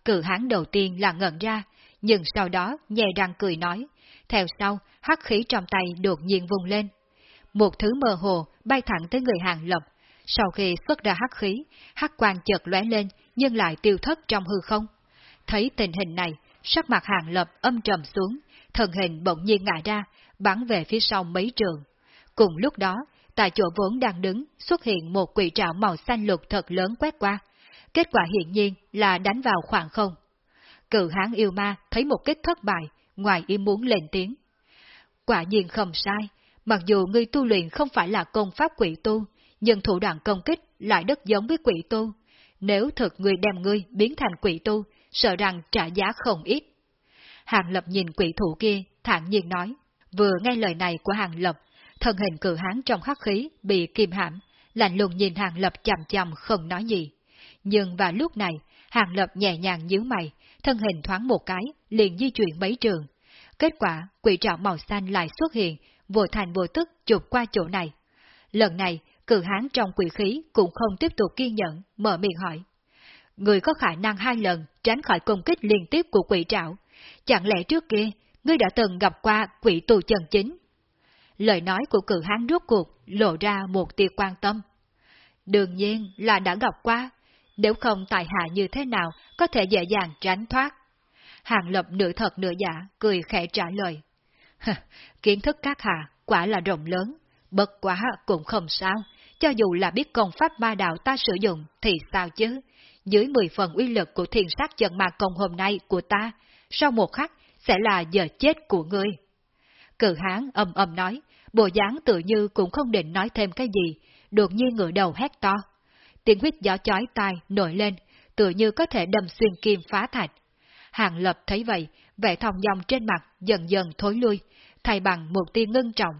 Cử hán đầu tiên là ngẩn ra, nhưng sau đó nhẹ răng cười nói, theo sau hắc khí trong tay đột nhiên vùng lên. Một thứ mơ hồ bay thẳng tới người hàng lập, sau khi xuất ra hắc khí, hắc quang chợt lóe lên nhưng lại tiêu thất trong hư không. Thấy tình hình này, sắc mặt hàng lập âm trầm xuống, thần hình bỗng nhiên ngã ra, bắn về phía sau mấy trường. Cùng lúc đó, tại chỗ vốn đang đứng, xuất hiện một quỷ trảo màu xanh lục thật lớn quét qua. Kết quả hiện nhiên là đánh vào khoảng không. Cự hán yêu ma thấy một kết thất bại, ngoài ý muốn lên tiếng. Quả nhiên không sai, mặc dù ngươi tu luyện không phải là công pháp quỷ tu, nhưng thủ đoạn công kích lại rất giống với quỷ tu. Nếu thực người đem ngươi biến thành quỷ tu, sợ rằng trả giá không ít. Hàng Lập nhìn quỷ thủ kia, thản nhiên nói. Vừa nghe lời này của Hàng Lập, thân hình cử hán trong khắc khí bị kim hãm, lạnh lùng nhìn Hàng Lập chằm chằm không nói gì. Nhưng vào lúc này, Hàng Lập nhẹ nhàng nhíu mày, thân hình thoáng một cái, liền di chuyển mấy trường. Kết quả, quỷ trảo màu xanh lại xuất hiện, vô thành vô tức chụp qua chỗ này. Lần này, cử hán trong quỷ khí cũng không tiếp tục kiên nhẫn, mở miệng hỏi. Người có khả năng hai lần tránh khỏi công kích liên tiếp của quỷ trảo. Chẳng lẽ trước kia, ngươi đã từng gặp qua quỷ tù chân chính? Lời nói của cử hán rốt cuộc lộ ra một tia quan tâm. Đương nhiên là đã gặp qua, nếu không tài hạ như thế nào có thể dễ dàng tránh thoát. Hàng lập nửa thật nửa giả, cười khẽ trả lời. Kiến thức các hạ quả là rộng lớn, bất quá cũng không sao, cho dù là biết công pháp ma đạo ta sử dụng thì sao chứ? Dưới 10 phần uy lực của thiền sát chân ma công hôm nay của ta, sau một khắc sẽ là giờ chết của ngươi. Cự hán âm âm nói, bộ dáng tự như cũng không định nói thêm cái gì, đột nhiên ngửa đầu hét to. Tiếng huyết gió chói tai nổi lên, tự như có thể đâm xuyên kim phá thạch. Hàng lập thấy vậy, vẻ thòng dòng trên mặt dần dần thối lui, thay bằng một tia ngưng trọng.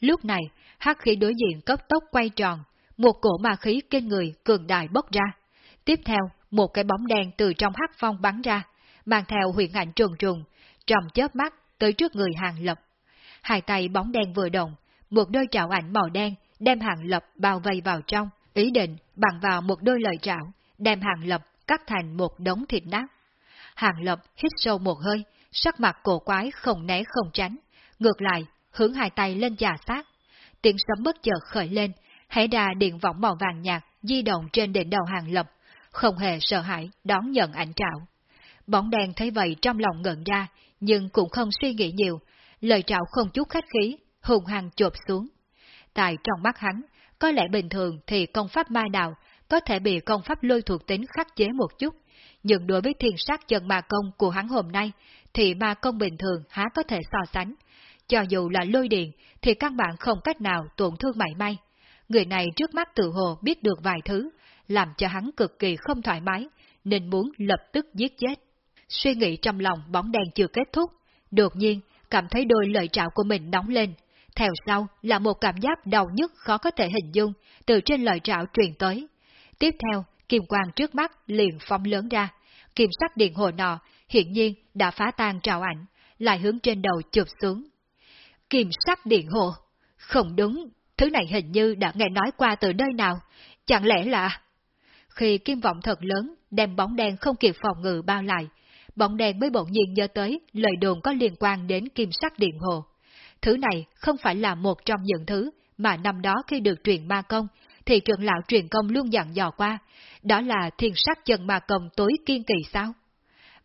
Lúc này, hắc khí đối diện cấp tốc quay tròn, một cổ ma khí kinh người cường đại bốc ra. Tiếp theo, một cái bóng đen từ trong hắc phong bắn ra, mang theo huyền ảnh trùng trùng, trong chớp mắt tới trước người hàng lập. Hai tay bóng đen vừa động, một đôi trảo ảnh màu đen đem hàng lập bao vây vào trong, ý định bằng vào một đôi lời trảo, đem hàng lập cắt thành một đống thịt nát. Hàng lập hít sâu một hơi, sắc mặt cổ quái không né không tránh, ngược lại, hướng hai tay lên trà sát. Tiếng sấm bất chợt khởi lên, hãy đà điện võng màu vàng nhạt di động trên đỉnh đầu hàng lập, không hề sợ hãi đón nhận ảnh trạo. Bóng đèn thấy vậy trong lòng ngẩn ra, nhưng cũng không suy nghĩ nhiều, lời trạo không chút khách khí, hùng hăng chộp xuống. Tại trong mắt hắn, có lẽ bình thường thì công pháp ma đạo có thể bị công pháp lôi thuộc tính khắc chế một chút, nhưng đối với thiên sát chân ma công của hắn hôm nay, thì ma công bình thường há có thể so sánh. Cho dù là lôi điện, thì các bạn không cách nào tổn thương mảy may. Người này trước mắt tự hồ biết được vài thứ, làm cho hắn cực kỳ không thoải mái, nên muốn lập tức giết chết. Suy nghĩ trong lòng bóng đèn chưa kết thúc, đột nhiên cảm thấy đôi lời trạo của mình nóng lên. Theo sau là một cảm giác đau nhức khó có thể hình dung từ trên lời trạo truyền tới. Tiếp theo, kim quang trước mắt liền phóng lớn ra, kim sắc điện hồ nọ hiện nhiên đã phá tan trào ảnh, lại hướng trên đầu chụp xuống. Kim sắc điện hồ, không đúng, thứ này hình như đã nghe nói qua từ nơi nào, chẳng lẽ là... Khi kim vọng thật lớn đem bóng đen không kịp phòng ngự bao lại, bóng đen mới bỗng nhiên nhớ tới lời đồn có liên quan đến kim sắc điện hồ. Thứ này không phải là một trong những thứ mà năm đó khi được truyền ma công, thì trưởng lão truyền công luôn dặn dò qua, đó là thiên sắc chân ma công tối kiên kỳ sao?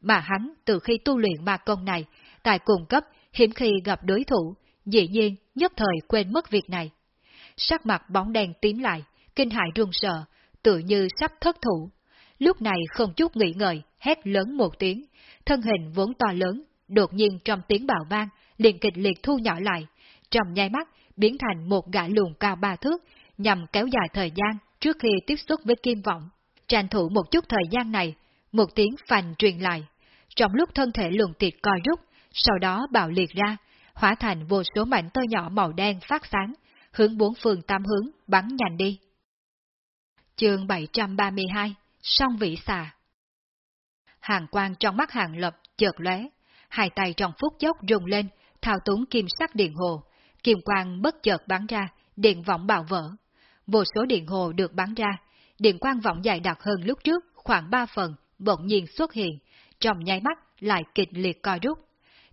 Mà hắn từ khi tu luyện ma công này, tại cùng cấp hiếm khi gặp đối thủ, dĩ nhiên nhất thời quên mất việc này. Sắc mặt bóng đen tím lại, kinh hại run sợ, tự như sắp thất thủ. Lúc này không chút nghĩ ngợi, hét lớn một tiếng, thân hình vốn to lớn, đột nhiên trong tiếng bạo vang, liền kịch liệt thu nhỏ lại, trong nháy mắt biến thành một gã lùn cao ba thước, nhằm kéo dài thời gian trước khi tiếp xúc với kim vọng. Tranh thủ một chút thời gian này, một tiếng phành truyền lại. Trong lúc thân thể lùn tiệt co rút, sau đó bạo liệt ra, hóa thành vô số mảnh tơ nhỏ màu đen phát sáng, hướng bốn phương tam hướng, bắn nhanh đi. Chương 732 Song vị xà Hàng quang trong mắt hàng lập chợt lóe, hai tay trong phút chốc rung lên, thao túng kim sắc điện hồ, kim quang bất chợt bắn ra, điện vọng bạo vỡ. Vô số điện hồ được bắn ra, điện quang vọng dài đặc hơn lúc trước khoảng 3 phần, bỗng nhiên xuất hiện, trong nháy mắt lại kịch liệt co rút.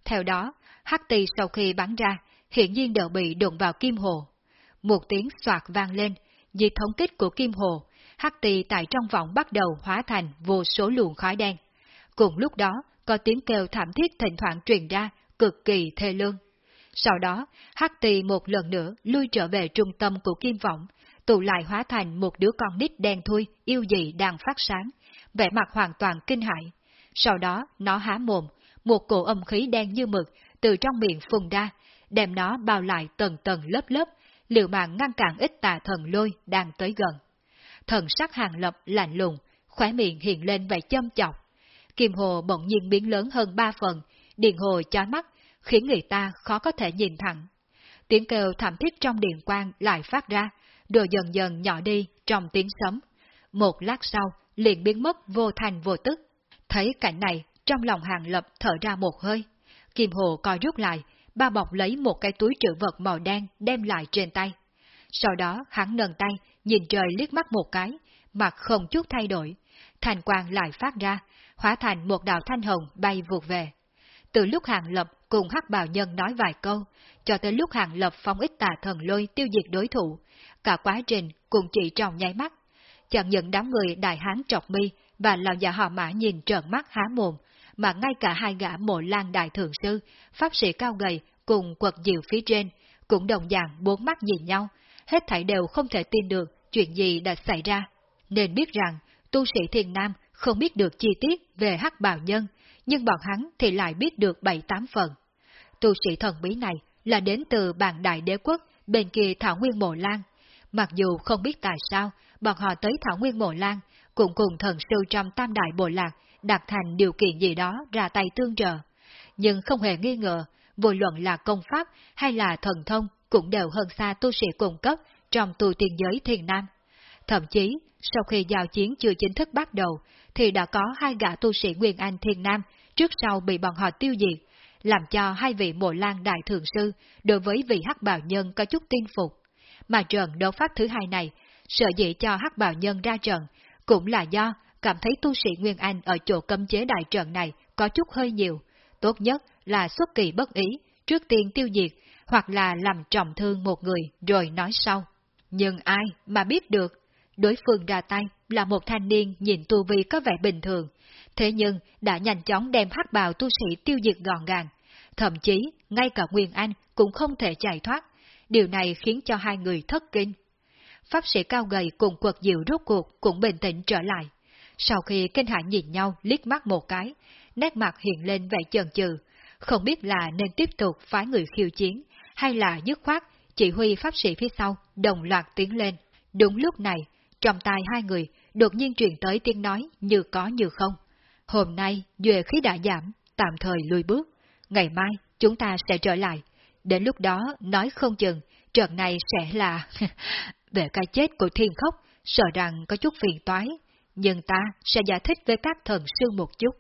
Theo đó, hắc tì sau khi bắn ra, hiện nhiên đều bị đụng vào kim hồ. Một tiếng soạt vang lên, vì thống kích của kim hồ, hắc tì tại trong vọng bắt đầu hóa thành vô số luồng khói đen. Cùng lúc đó, có tiếng kêu thảm thiết thỉnh thoảng truyền ra, cực kỳ thê lương. Sau đó, hắc tì một lần nữa lui trở về trung tâm của kim vọng, tụ lại hóa thành một đứa con nít đen thui, yêu dị đang phát sáng, vẻ mặt hoàn toàn kinh hại. Sau đó, nó há mồm, một cổ âm khí đen như mực từ trong miệng phun ra, đem nó bao lại tầng tầng lớp lớp, liệu mạng ngăn cản ít tà thần lôi đang tới gần. Thần sắc hàng lập lạnh lùng, khóe miệng hiện lên vẻ châm chọc. Kim hồ bỗng nhiên biến lớn hơn ba phần, điện hồ chói mắt, khiến người ta khó có thể nhìn thẳng. Tiếng kêu thảm thiết trong điện quang lại phát ra, rồi dần dần nhỏ đi trong tiếng sấm. Một lát sau, liền biến mất vô thành vô tức. Thấy cảnh này, trong lòng hàng lập thở ra một hơi. Kim hồ coi rút lại, ba bọc lấy một cái túi trữ vật màu đen đem lại trên tay. Sau đó hắn nâng tay, nhìn trời liếc mắt một cái, mặt không chút thay đổi. Thành quang lại phát ra, hóa thành một đạo thanh hồng bay vụt về. Từ lúc hàng lập cùng hắc bào nhân nói vài câu, cho tới lúc hàng lập phong ít tà thần lôi tiêu diệt đối thủ, cả quá trình cùng chỉ trong nháy mắt. Chẳng những đám người đại hán trọc mi và lão già họ mã nhìn trợn mắt há mồm, mà ngay cả hai gã mộ lan đại thượng sư, pháp sĩ cao gầy cùng quật diệu phía trên, cũng đồng dạng bốn mắt nhìn nhau, hết thảy đều không thể tin được chuyện gì đã xảy ra. Nên biết rằng, tu sĩ thiền nam không biết được chi tiết về hắc bào nhân, nhưng bọn hắn thì lại biết được bảy tám phần. Tu sĩ thần bí này là đến từ bàn đại đế quốc bên kia Thảo Nguyên Mộ Lan. Mặc dù không biết tại sao, bọn họ tới Thảo Nguyên Mộ Lan cũng cùng thần sư trong tam đại bộ lạc đạt thành điều kiện gì đó ra tay tương trợ. Nhưng không hề nghi ngờ, vô luận là công pháp hay là thần thông cũng đều hơn xa tu sĩ cung cấp trong tu tiên giới thiền nam. Thậm chí, sau khi giao chiến chưa chính thức bắt đầu, thì đã có hai gã tu sĩ Nguyên Anh thiền Nam trước sau bị bọn họ tiêu diệt, làm cho hai vị mộ lan đại thường sư đối với vị hắc bào nhân có chút tin phục. Mà trận đấu pháp thứ hai này, sợ dĩ cho hắc bào nhân ra trận, cũng là do cảm thấy tu sĩ Nguyên Anh ở chỗ cấm chế đại trận này có chút hơi nhiều. Tốt nhất là xuất kỳ bất ý, trước tiên tiêu diệt, hoặc là làm trọng thương một người rồi nói sau. Nhưng ai mà biết được, đối phương ra tay là một thanh niên nhìn tu vi có vẻ bình thường, thế nhưng đã nhanh chóng đem hắc bào tu sĩ tiêu diệt gọn gàng. Thậm chí, ngay cả Nguyên Anh cũng không thể chạy thoát. Điều này khiến cho hai người thất kinh. Pháp sĩ cao gầy cùng quật diệu rốt cuộc cũng bình tĩnh trở lại. Sau khi kinh hãi nhìn nhau liếc mắt một cái, nét mặt hiện lên vẻ chần chừ, không biết là nên tiếp tục phái người khiêu chiến, hay là dứt khoát chỉ huy pháp sĩ phía sau đồng loạt tiến lên. Đúng lúc này, trong tai hai người đột nhiên truyền tới tiếng nói như có như không. Hôm nay, duệ khí đã giảm, tạm thời lùi bước. Ngày mai, chúng ta sẽ trở lại. Đến lúc đó, nói không chừng, trận này sẽ là... Về cái chết của thiên khốc, sợ rằng có chút phiền toái, nhưng ta sẽ giải thích với các thần sư một chút.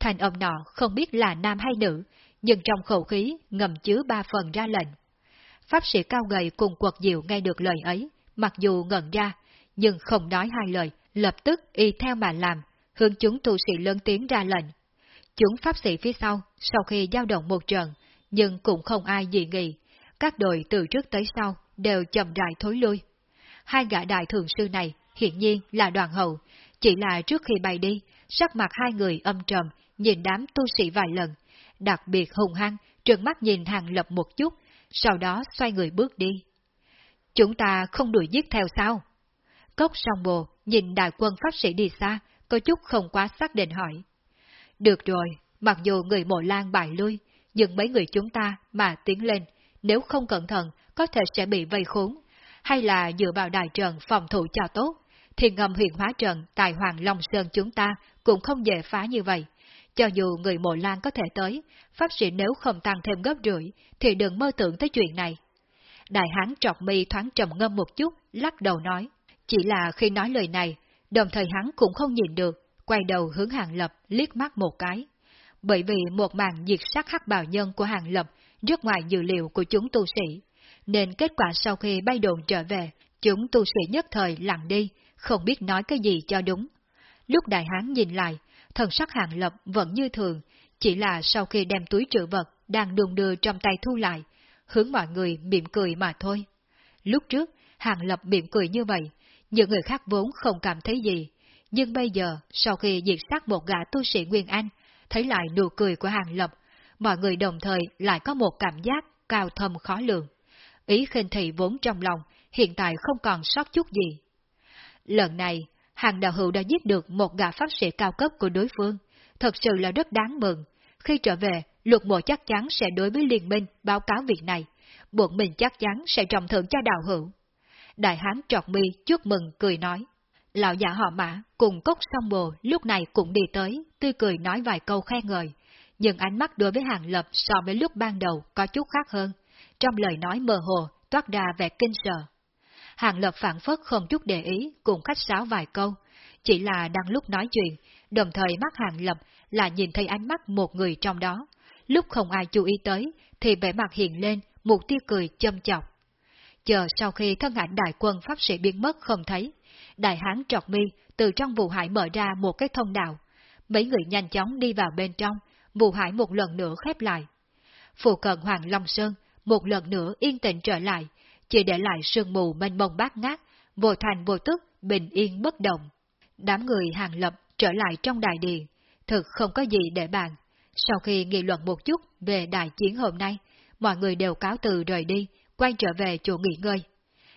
Thành ông nọ không biết là nam hay nữ, nhưng trong khẩu khí ngầm chứa ba phần ra lệnh. Pháp sĩ cao gầy cùng quật diệu nghe được lời ấy, mặc dù ngẩn ra, nhưng không nói hai lời, lập tức y theo mà làm, hướng chúng tu sĩ lớn tiếng ra lệnh. Chúng pháp sĩ phía sau, sau khi giao động một trận, nhưng cũng không ai dị nghị, các đội từ trước tới sau đều chậm rãi thối lui. Hai gã đại thường sư này hiện nhiên là đoàn hậu, chỉ là trước khi bay đi, sắc mặt hai người âm trầm, nhìn đám tu sĩ vài lần, đặc biệt hùng hăng, trừng mắt nhìn hàng lập một chút, sau đó xoay người bước đi. Chúng ta không đuổi giết theo sao? Cốc song bồ, nhìn đại quân pháp sĩ đi xa, có chút không quá xác định hỏi. Được rồi, mặc dù người mộ lan bại lui, nhưng mấy người chúng ta mà tiến lên, nếu không cẩn thận, có thể sẽ bị vây khốn, hay là dựa vào đại trận phòng thủ cho tốt, thì ngầm huyền hóa trận tại Hoàng Long Sơn chúng ta cũng không dễ phá như vậy. Cho dù người mộ lan có thể tới, pháp sĩ nếu không tăng thêm gấp rưỡi, thì đừng mơ tưởng tới chuyện này. Đại hán trọc mi thoáng trầm ngâm một chút, lắc đầu nói. Chỉ là khi nói lời này, đồng thời hắn cũng không nhìn được, quay đầu hướng hàng lập liếc mắt một cái. Bởi vì một màn diệt sát hắc bào nhân của hàng lập rất ngoài dự liệu của chúng tu sĩ, nên kết quả sau khi bay đồn trở về, chúng tu sĩ nhất thời lặng đi, không biết nói cái gì cho đúng. Lúc đại hán nhìn lại, thần sắc hàng lập vẫn như thường, chỉ là sau khi đem túi trữ vật đang đùng đưa trong tay thu lại, hướng mọi người mỉm cười mà thôi. Lúc trước, hàng lập mỉm cười như vậy, những người khác vốn không cảm thấy gì, nhưng bây giờ, sau khi diệt sát một gã tu sĩ Nguyên Anh, thấy lại nụ cười của hàng lập, mọi người đồng thời lại có một cảm giác cao thâm khó lường. Ý khinh thị vốn trong lòng, hiện tại không còn sót chút gì. Lần này, hàng đạo hữu đã giết được một gã pháp sĩ cao cấp của đối phương, thật sự là rất đáng mừng. Khi trở về, luật bộ chắc chắn sẽ đối với liên minh báo cáo việc này, bọn mình chắc chắn sẽ trọng thưởng cho đạo hữu. Đại hán trọc mi chúc mừng cười nói. Lão giả họ mã cùng cốc song bồ lúc này cũng đi tới, tươi cười nói vài câu khen ngợi. Nhưng ánh mắt đối với hàng lập so với lúc ban đầu có chút khác hơn. Trong lời nói mơ hồ, toát ra vẻ kinh sợ. Hàng lập phản phất không chút để ý, cùng khách sáo vài câu. Chỉ là đang lúc nói chuyện, đồng thời mắt hàng lập là nhìn thấy ánh mắt một người trong đó. Lúc không ai chú ý tới, thì vẻ mặt hiện lên một tia cười châm chọc. Chờ sau khi thân ảnh đại quân pháp sĩ biến mất không thấy, đại hán trọc mi từ trong vụ hải mở ra một cái thông đạo. Mấy người nhanh chóng đi vào bên trong, vụ hải một lần nữa khép lại. Phụ cận Hoàng Long Sơn một lần nữa yên tĩnh trở lại, chỉ để lại sương mù mênh mông bát ngát, vô thành vô tức, bình yên bất động. Đám người hàng lập trở lại trong đại điện, thực không có gì để bàn. Sau khi nghị luận một chút về đại chiến hôm nay, mọi người đều cáo từ rời đi, quay trở về chỗ nghỉ ngơi.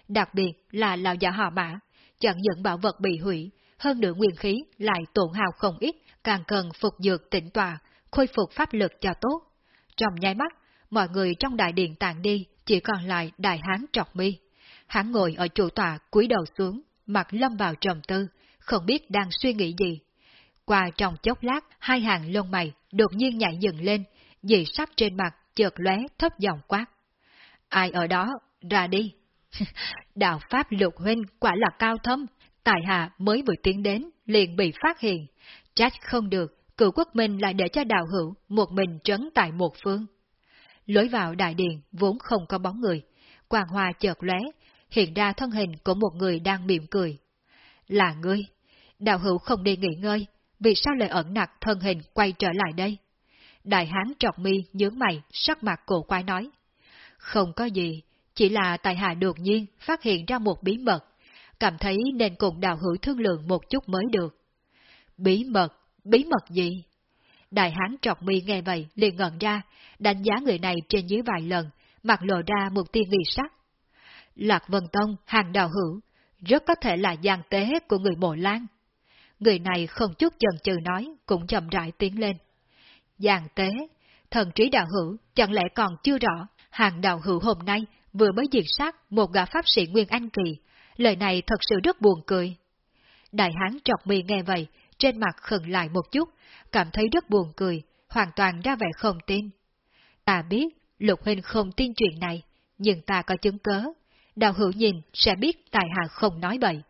Đặc biệt là lão giả họ mã, chẳng những bảo vật bị hủy, hơn nữa nguyên khí lại tổn hào không ít, càng cần phục dược tịnh tòa, khôi phục pháp lực cho tốt. Trong nháy mắt, mọi người trong đại điện tàn đi, chỉ còn lại đại hán trọc mi. Hắn ngồi ở chủ tòa cúi đầu xuống, mặt lâm vào trầm tư, không biết đang suy nghĩ gì. Qua trong chốc lát, hai hàng lông mày đột nhiên nhảy dựng lên, dị sắc trên mặt chợt lóe thấp giọng quát. Ai ở đó, ra đi. Đạo Pháp lục huynh quả là cao thâm, tài hạ mới vừa tiến đến, liền bị phát hiện. Trách không được, cựu quốc minh lại để cho đạo hữu một mình trấn tại một phương. Lối vào đại điện vốn không có bóng người, quang hoa chợt lóe, hiện ra thân hình của một người đang mỉm cười. Là ngươi, đạo hữu không đi nghỉ ngơi, vì sao lại ẩn nặc thân hình quay trở lại đây? Đại hán trọc mi nhướng mày, sắc mặt cổ quái nói. Không có gì, chỉ là tài hạ đột nhiên phát hiện ra một bí mật. cảm thấy nên cùng đạo hữu thương lượng một chút mới được. Bí mật, bí mật gì? Đại hán trọc mi nghe vậy liền ngẩn ra, đánh giá người này trên dưới vài lần, mặt lộ ra một tia nghi sắc. Lạc Vân Tông, hàng đào hữu, rất có thể là gian tế của người mộ lan. Người này không chút chần chừ nói, cũng chậm rãi tiến lên. Giàn tế, thần trí đạo hữu, chẳng lẽ còn chưa rõ, hàng đạo hữu hôm nay vừa mới diệt sát một gã pháp sĩ Nguyên Anh Kỳ, lời này thật sự rất buồn cười. Đại hán trọc mi nghe vậy, trên mặt khẩn lại một chút, cảm thấy rất buồn cười, hoàn toàn ra vẻ không tin. Ta biết, Lục Huynh không tin chuyện này, nhưng ta có chứng cớ. Đạo hữu nhìn sẽ biết tài hạ không nói bậy.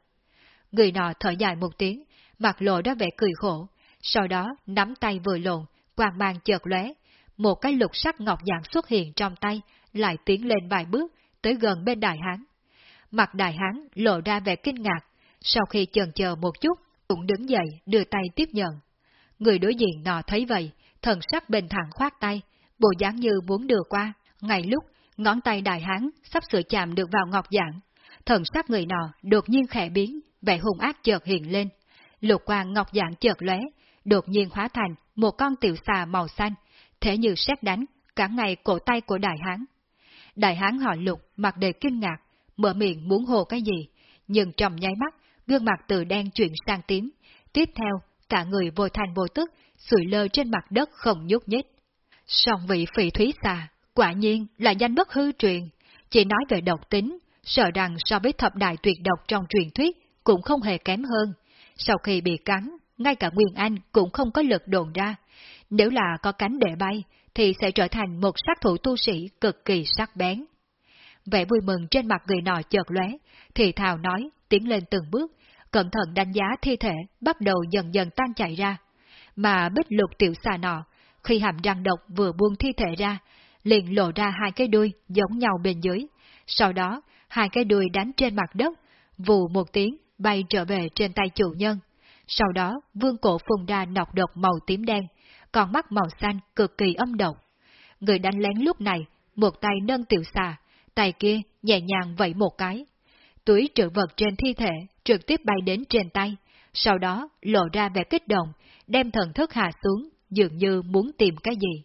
Người nọ thở dài một tiếng, mặt lộ ra vẻ cười khổ, sau đó nắm tay vừa lộn, quang mang chợt lóe, một cái lục sắc ngọc dạng xuất hiện trong tay, lại tiến lên vài bước, tới gần bên đại hán. Mặt đại hán lộ ra vẻ kinh ngạc, sau khi chần chờ một chút, cũng đứng dậy đưa tay tiếp nhận. Người đối diện nọ thấy vậy, thần sắc bình thản khoát tay, bộ dáng như muốn đưa qua, ngay lúc ngón tay đại hán sắp sửa chạm được vào ngọc dạng. Thần sắc người nọ đột nhiên khẽ biến, vẻ hung ác chợt hiện lên. Lục quang ngọc dạng chợt lóe, đột nhiên hóa thành một con tiểu xà màu xanh, thế như xét đánh, cả ngày cổ tay của đại hán. Đại hán họ lục, mặt đầy kinh ngạc, mở miệng muốn hồ cái gì, nhưng trong nháy mắt, gương mặt từ đen chuyển sang tím. Tiếp theo, cả người vô thành vô tức, sủi lơ trên mặt đất không nhúc nhích. Song vị phỉ thúy xà, quả nhiên là danh bất hư truyền, chỉ nói về độc tính, sợ rằng so với thập đại tuyệt độc trong truyền thuyết cũng không hề kém hơn. Sau khi bị cắn, ngay cả Nguyên Anh cũng không có lực đồn ra. Nếu là có cánh để bay, thì sẽ trở thành một sát thủ tu sĩ cực kỳ sắc bén. Vẻ vui mừng trên mặt người nọ chợt lóe, thì thào nói, tiến lên từng bước, cẩn thận đánh giá thi thể bắt đầu dần dần tan chảy ra. Mà bích lục tiểu xà nọ, khi hàm răng độc vừa buông thi thể ra, liền lộ ra hai cái đuôi giống nhau bên dưới. Sau đó, hai cái đuôi đánh trên mặt đất, vù một tiếng, bay trở về trên tay chủ nhân. Sau đó, vương cổ phun ra nọc độc màu tím đen, còn mắt màu xanh cực kỳ âm độc. Người đánh lén lúc này, một tay nâng tiểu xà, tay kia nhẹ nhàng vẫy một cái. Túi trữ vật trên thi thể trực tiếp bay đến trên tay, sau đó lộ ra vẻ kích động, đem thần thức hạ xuống, dường như muốn tìm cái gì.